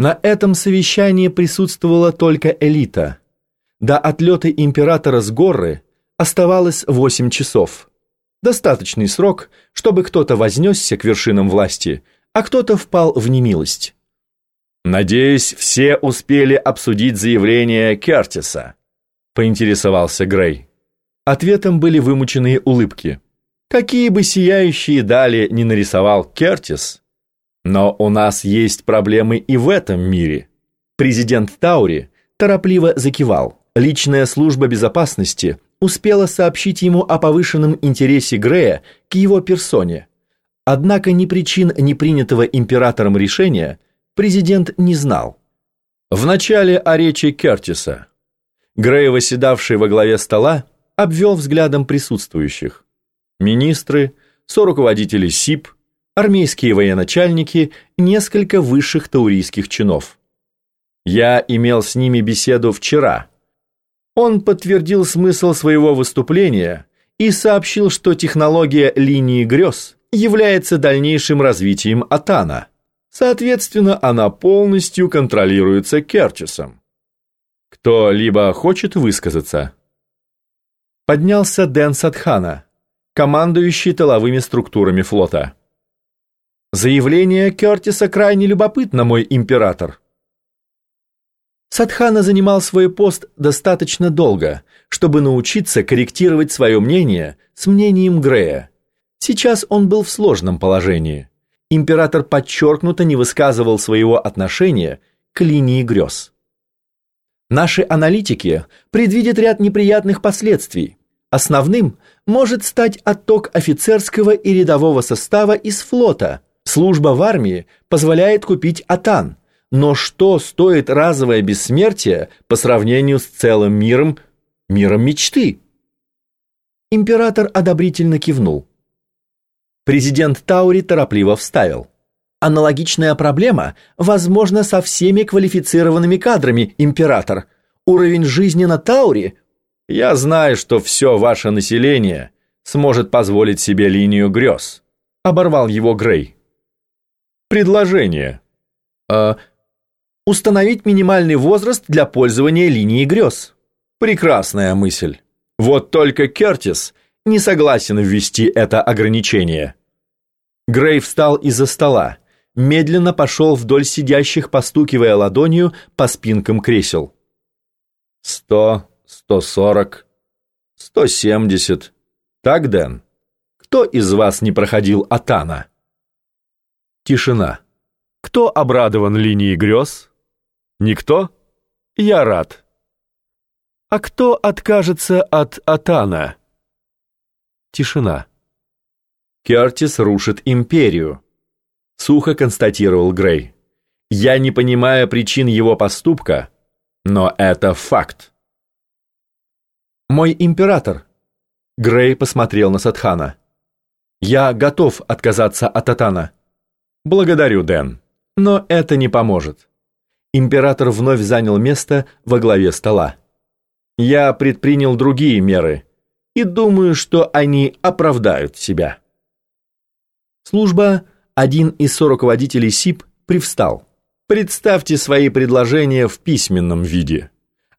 На этом совещании присутствовала только элита. До отлета императора с горы оставалось 8 часов. Достаточный срок, чтобы кто-то вознесся к вершинам власти, а кто-то впал в немилость. «Надеюсь, все успели обсудить заявление Кертиса», — поинтересовался Грей. Ответом были вымученные улыбки. Какие бы сияющие дали не нарисовал Кертис, но у нас есть проблемы и в этом мире. Президент Таури торопливо закивал. Личная служба безопасности успела сообщить ему о повышенном интересе Грея к его персоне. Однако ни причин непринятого императором решения президент не знал. В начале о речи Кертиса Грей, восседавший во главе стола, обвел взглядом присутствующих. Министры, соруководители СИП – армейские военачальники, несколько высших таурийских чинов. Я имел с ними беседу вчера. Он подтвердил смысл своего выступления и сообщил, что технология линии грез является дальнейшим развитием Атана. Соответственно, она полностью контролируется Керчесом. Кто-либо хочет высказаться? Поднялся Дэн Садхана, командующий тыловыми структурами флота. Заявление Кертиса крайне любопытно, мой император. Садхана занимал свой пост достаточно долго, чтобы научиться корректировать свое мнение с мнением Грея. Сейчас он был в сложном положении. Император подчеркнуто не высказывал своего отношения к линии грез. Наши аналитики предвидят ряд неприятных последствий. Основным может стать отток офицерского и рядового состава из флота – Служба в армии позволяет купить атан, но что стоит разовое бессмертие по сравнению с целым миром, миром мечты? Император одобрительно кивнул. Президент Таури торопливо вставил. Аналогичная проблема возможна со всеми квалифицированными кадрами, император. Уровень жизни на Таури... Я знаю, что все ваше население сможет позволить себе линию грез. Оборвал его Грей. Предложение. Э, установить минимальный возраст для пользования линией грез. Прекрасная мысль. Вот только Кертис не согласен ввести это ограничение. Грей встал из-за стола, медленно пошел вдоль сидящих, постукивая ладонью по спинкам кресел. «Сто, сто сорок, сто семьдесят. Так, Дэн? Кто из вас не проходил Атана?» Тишина. Кто обрадован линией грез? Никто? Я рад. А кто откажется от Атана? Тишина. Кертис рушит империю. Сухо констатировал Грей. Я не понимаю причин его поступка, но это факт. Мой император. Грей посмотрел на Садхана. Я готов отказаться от Атана. «Благодарю, Дэн, но это не поможет». Император вновь занял место во главе стола. «Я предпринял другие меры и думаю, что они оправдают себя». Служба, один из руководителей СИП, привстал. «Представьте свои предложения в письменном виде.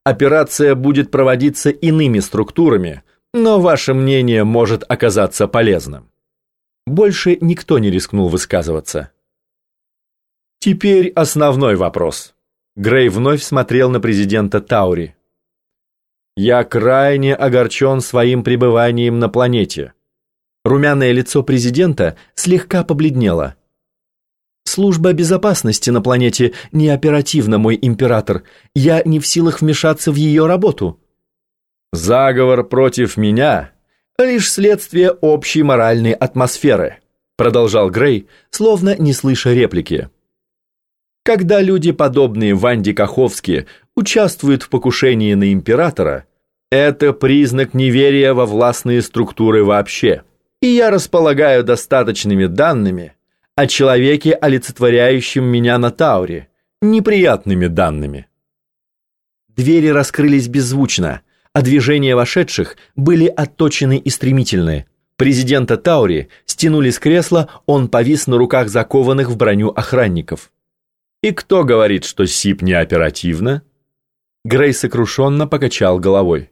Операция будет проводиться иными структурами, но ваше мнение может оказаться полезным». Больше никто не рискнул высказываться. Теперь основной вопрос. Грей вновь смотрел на президента Таури. «Я крайне огорчен своим пребыванием на планете». Румяное лицо президента слегка побледнело. «Служба безопасности на планете не оперативна, мой император. Я не в силах вмешаться в ее работу». «Заговор против меня лишь следствие общей моральной атмосферы», продолжал Грей, словно не слыша реплики. Когда люди, подобные Ванде Каховски, участвуют в покушении на императора, это признак неверия во властные структуры вообще. И я располагаю достаточными данными о человеке, олицетворяющем меня на Тауре, неприятными данными. Двери раскрылись беззвучно, а движения вошедших были отточены и стремительны. Президента Таури стянули с кресла, он повис на руках закованных в броню охранников. И кто говорит, что СИП не оперативно? Грей сокрушенно покачал головой.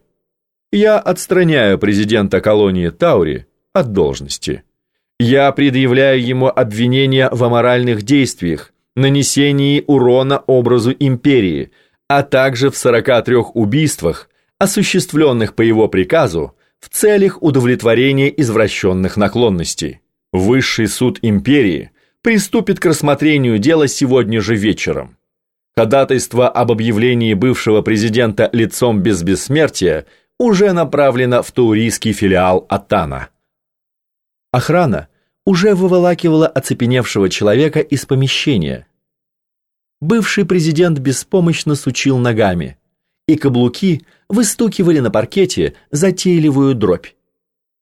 Я отстраняю президента колонии Таури от должности. Я предъявляю ему обвинения в аморальных действиях, нанесении урона образу империи, а также в 43 убийствах, осуществленных по его приказу в целях удовлетворения извращенных наклонностей. Высший суд империи приступит к рассмотрению дела сегодня же вечером. Ходатайство об объявлении бывшего президента лицом без бессмертия уже направлено в таурийский филиал Атана. Охрана уже выволакивала оцепеневшего человека из помещения. Бывший президент беспомощно сучил ногами, и каблуки выстукивали на паркете затейливую дробь.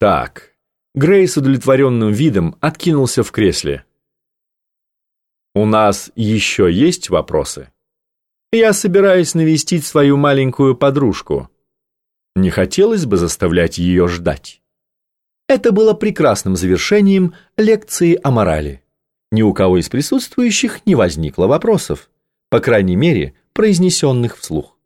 Так, Грей с удовлетворенным видом откинулся в кресле. «У нас еще есть вопросы?» «Я собираюсь навестить свою маленькую подружку. Не хотелось бы заставлять ее ждать». Это было прекрасным завершением лекции о морали. Ни у кого из присутствующих не возникло вопросов, по крайней мере, произнесенных вслух.